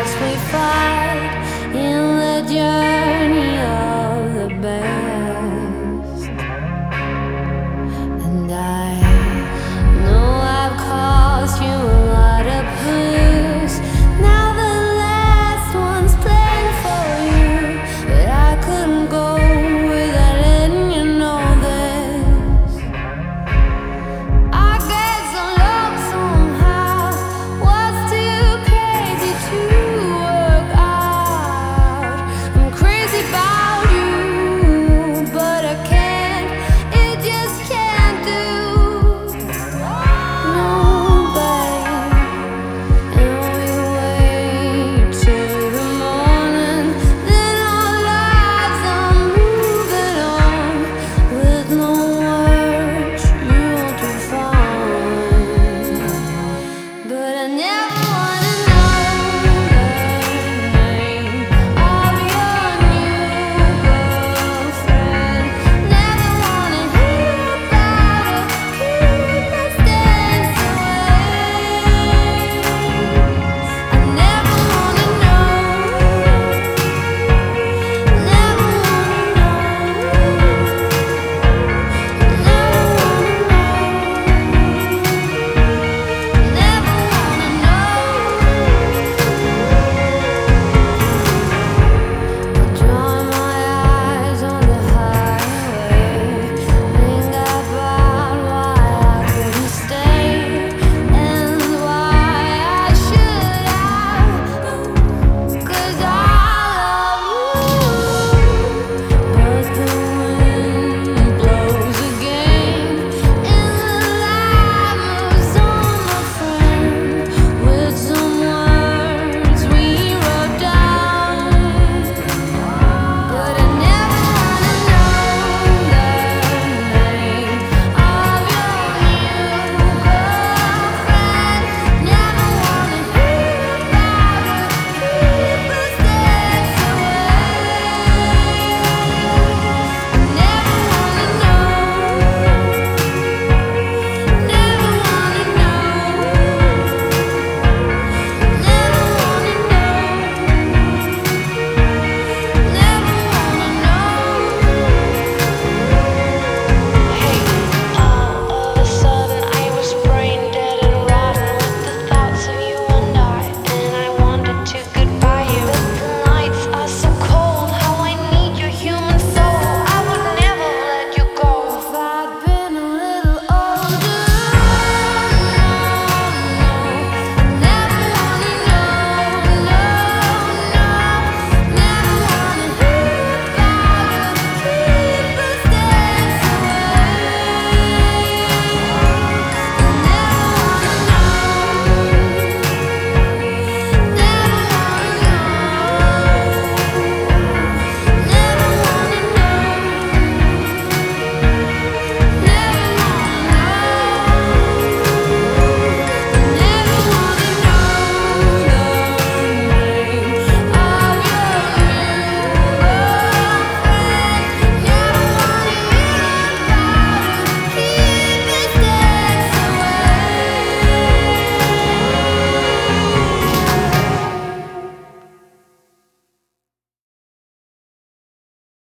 as we fight in the dark.